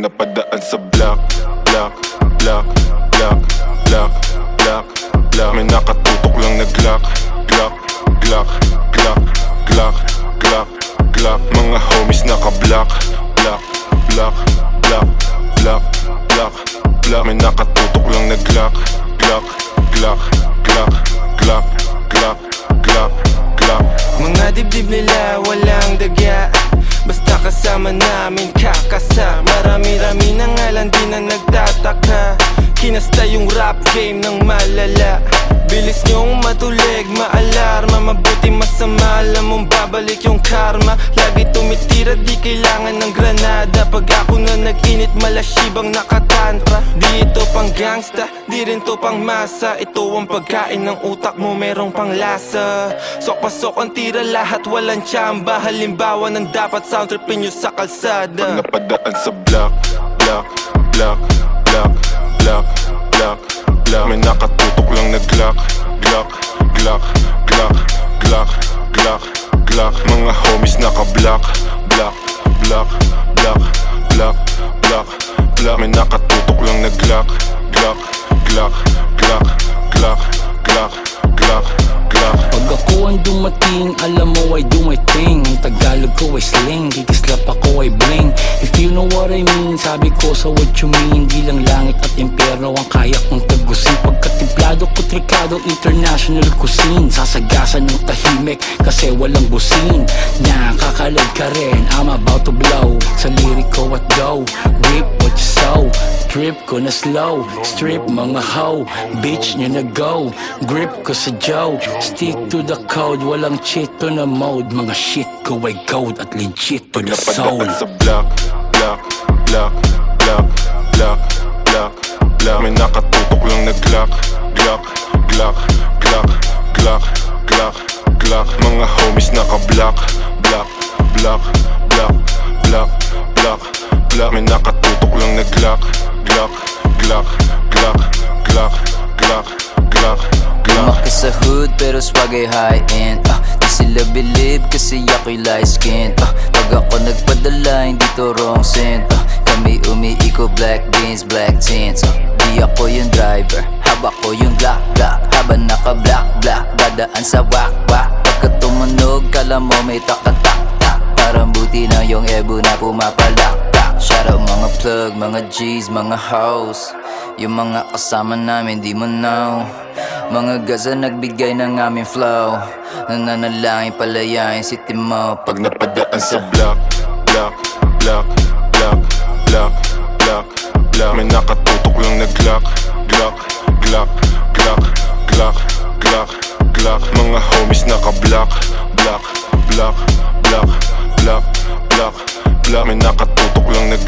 napadaan sa block Block, block, block, block, block, block May nakatutok lang na glock Glock, glock, glock, glock, glock, glock Mga homies naka-block Block, block, block, block, block, block May nakatutok lang na glock Glock, glock, glock, glock, glock, glock, glock Mga dibdib nila walang dagya Basta kasama namin na nagtataka Kinasta yung rap game ng malala. Bilis niyong matulig, maalarma. Mabuti masama, alam mong babalik yung karma. Lagi tumitira, di kailangan ng granada. Pag ako na nag-init, malasibang nakatantra. Di ito pang gangsta, di rin to pang masa. Ito ang pagkain ng utak mo, merong pang lasa. Sok pasok ang tira, lahat walang tsamba. Halimbawa ng dapat sound tripin nyo sa kalsada. Napadaan sa block, block, block, block, block, block, block May nakatutok lang na glock, glock, glock, glock, glock, glock, glock Mga homies naka-block, block, block, block, block, block, block May nakatutok lang na glock, glock, glock, glock, glock, glock, glock, glock Pag ako ang dumating, alam mo my thing Ang Tagalog ko ay sling, kikislap ako ay bling. If you know what I mean, sabi ko sa what you mean. Di lang langit at impyerno ang kaya kong tagusin. Pagkatimplado ko trikado, international cuisine. Sasagasan ng tahimik kasi walang busin. Nakakalag ka rin, I'm about to blow. Sa lirik Trip ko na slow, strip mga hoe. Bitch nyo na go, grip ko sa Joe. Stick to the code, walang cheat to na mode. Mga shit ko ay gold at legit to the soul. sa block, block, block, block, block, block, block May nakatutok lang na glock, glock, glock, glock, glock, glock, glock. Mga homies naka-block, block, block, block, block, block, block. May nakatutok lang na glock, glock, glock, glock, glock, glock, glock, glock. Lumaki sa hood pero swag high-end ah, Di sila believe kasi ako'y light skin. Ah, Pag ako nagpadala hindi to wrong scent. Ah, Kami umiiko black beans, black tints ah, Di ako yung driver, haba ko yung glock, glock. Habang naka black, dadaan sa wak, wak Pagka tumunog, kala mo may takatak, tak Parang buti na yung ebo na pumapalak, plug, mga G's, mga hoes Yung mga kasama namin di mo know. Mga gaza nagbigay ng aming flow. Nananalangin palayain city mo Pag napadaan sa block, block, block, block, block, block, block. May nakatutok lang na glock, glock, glock, glock, glock, glock, glock. Mga homies naka-block, block, block, block, block, block, block. May nakatutok lang na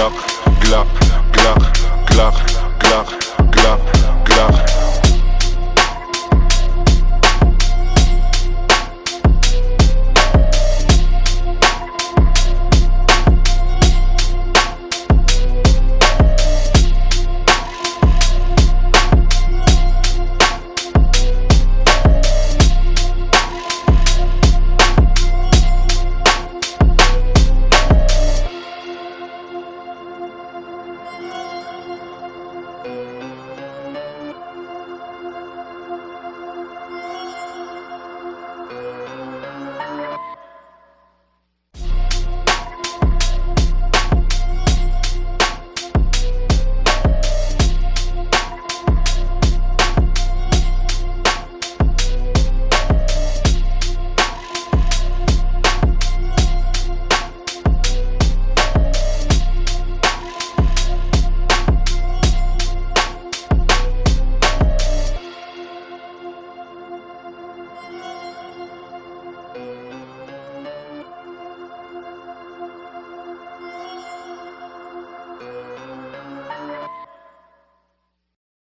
glock, glock, glock, glock, glock, glock, glock